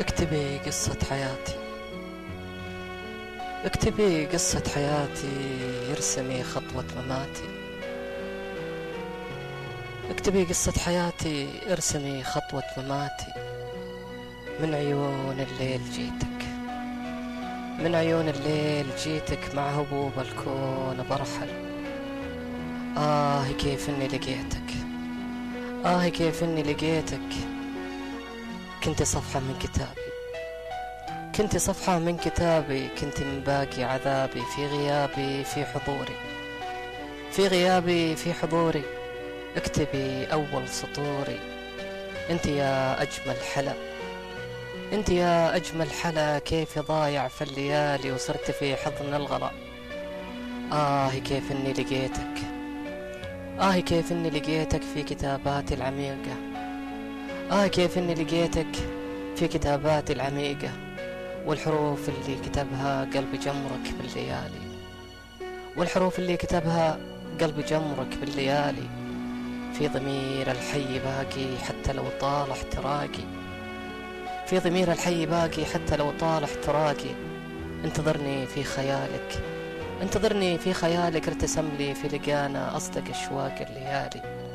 اكتبي قصة حياتي. اكتبي قصة حياتي ارسمي خطوة مماتي. اكتبي قصة حياتي ارسمي خطوة مماتي. من عيون الليل جيتك من عيون الليل جيتك مع هبوب الكون برحل. آه كيف إني لقيتك آه كيف إني لقيتك. كنت صفحة من كتابي. كنت صفحة من كتابي. كنت من باقي عذابي في غيابي في حضوري. في غيابي في حضوري. اكتبي أول سطوري. أنت يا أجمل حلا. أنت يا أجمل حلا. كيف ضايع في الليالي وصرت في حضن الغلا. آه كيف إني لقيتك. آه كيف إني لقيتك في كتاباتي العميقة. آه كيف إني لقيتك في كتاباتي العميقة والحروف اللي كتبها قلبي جمرك بالليالي. والحروف اللي كتبها قلبي جمرك بالليالي. في ضمير الحي باقي حتى لو طال احتراقي. في ضمير الحي باقي حتى لو طال احتراقي. انتظرني في خيالك انتظرني في خيالك ارتسم لي في لقانا أصدق أشواق الليالي.